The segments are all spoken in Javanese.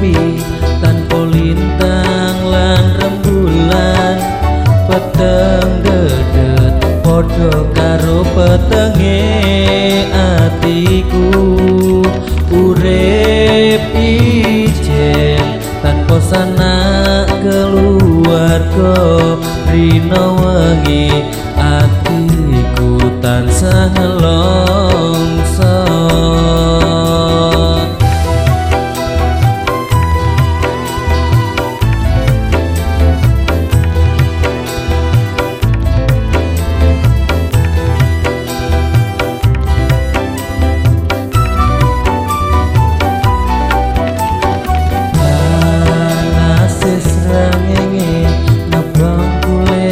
sepi tanpa lintang lan rembulan. Peteng dedet podo karo petenge atiku. Urip ijen tanpa sanak keluarga rino wangi atiku tansah longgo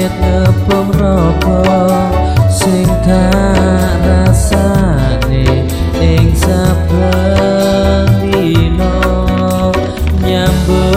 sakit ngepung rokok sing tak rasane ing sabenino nyambung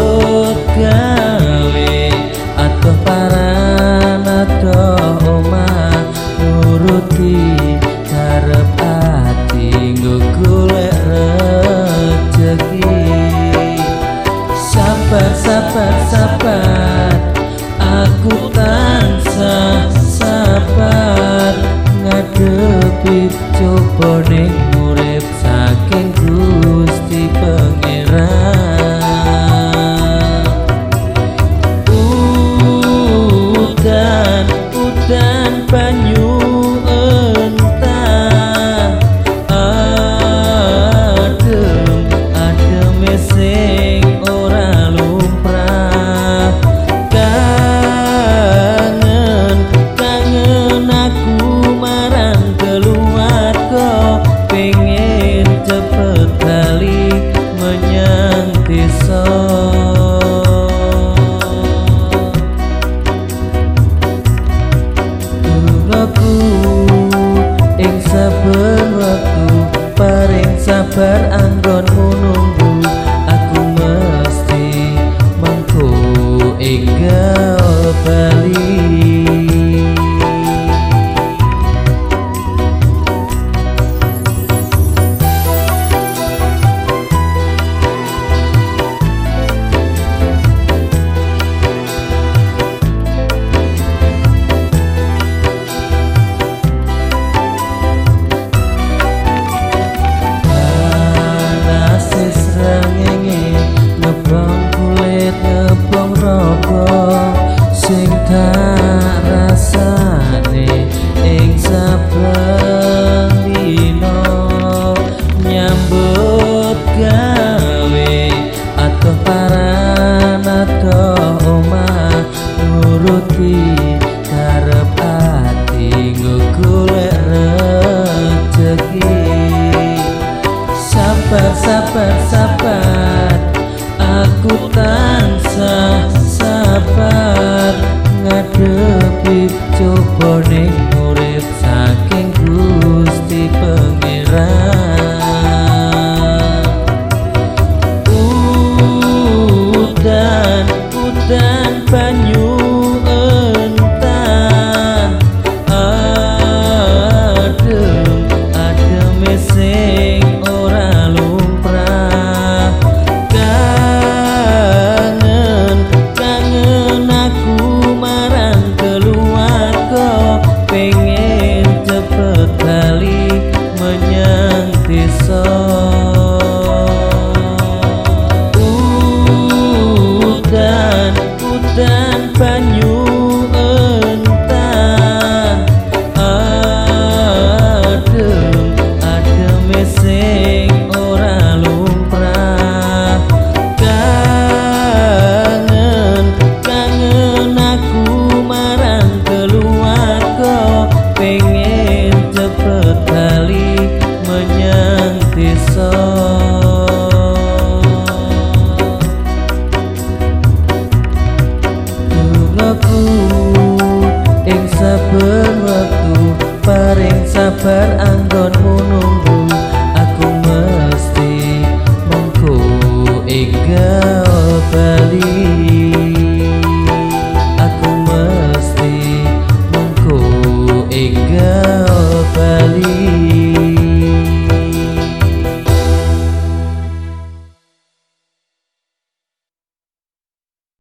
啊 sabar sabar aku tansah sabar ngadepi coba ning urip saking Gusti Pangeran sabar anggonmu